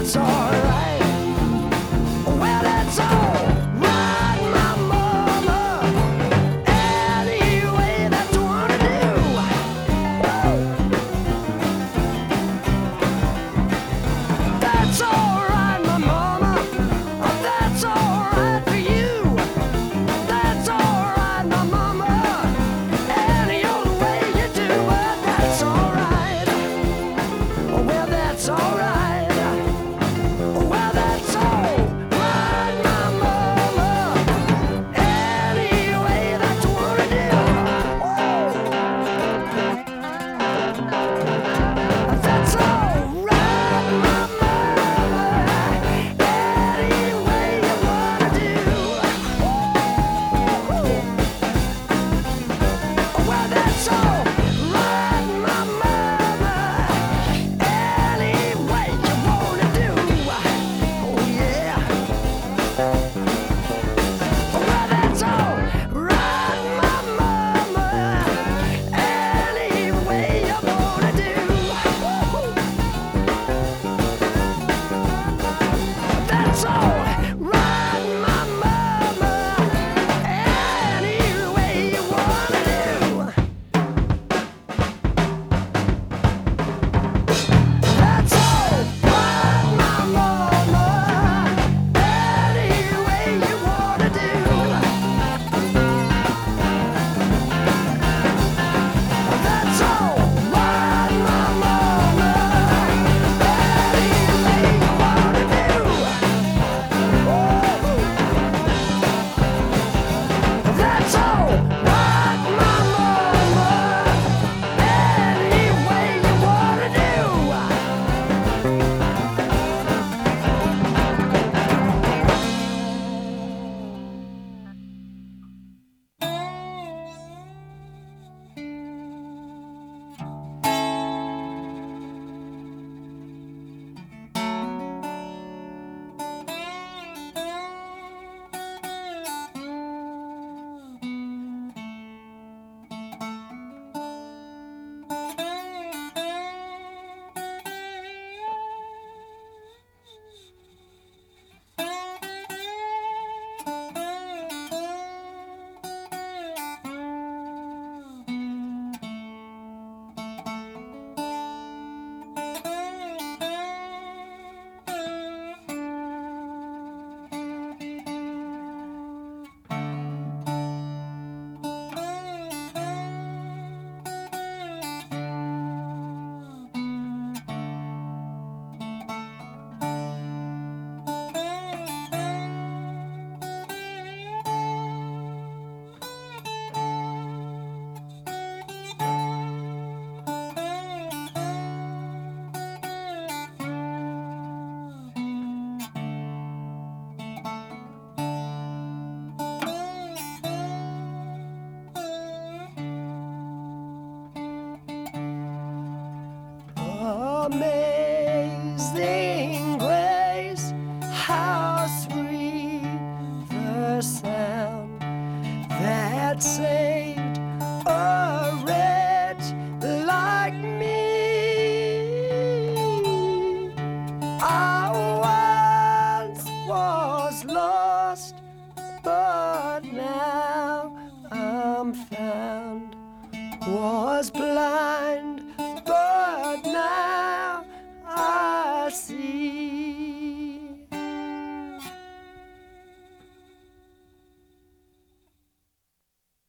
that's all. Saved a wretch like me. I